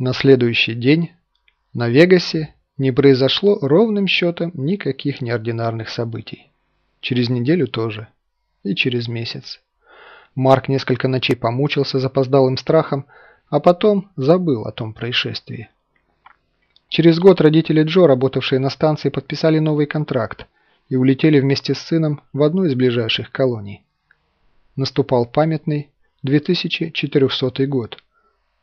На следующий день на Вегасе не произошло ровным счетом никаких неординарных событий. Через неделю тоже. И через месяц. Марк несколько ночей помучился запоздалым страхом, а потом забыл о том происшествии. Через год родители Джо, работавшие на станции, подписали новый контракт и улетели вместе с сыном в одну из ближайших колоний. Наступал памятный 2400 год.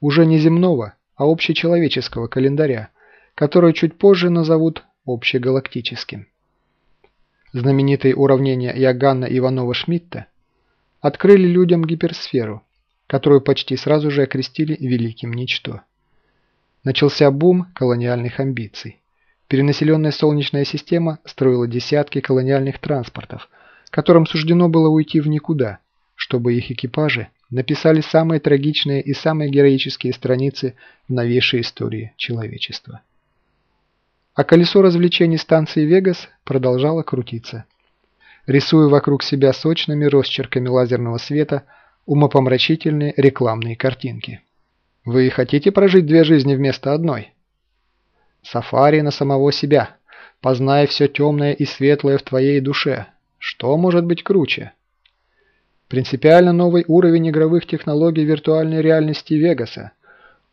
Уже не земного, а общечеловеческого календаря, который чуть позже назовут общегалактическим. Знаменитые уравнения Иоганна Иванова-Шмидта открыли людям гиперсферу, которую почти сразу же окрестили Великим Ничто. Начался бум колониальных амбиций. Перенаселенная Солнечная система строила десятки колониальных транспортов, которым суждено было уйти в никуда, чтобы их экипажи написали самые трагичные и самые героические страницы в новейшей истории человечества. А колесо развлечений станции Вегас продолжало крутиться, рисуя вокруг себя сочными росчерками лазерного света умопомрачительные рекламные картинки. Вы хотите прожить две жизни вместо одной? Сафари на самого себя. Познай все темное и светлое в твоей душе. Что может быть круче? Принципиально новый уровень игровых технологий виртуальной реальности Вегаса.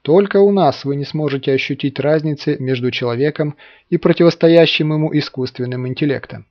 Только у нас вы не сможете ощутить разницы между человеком и противостоящим ему искусственным интеллектом.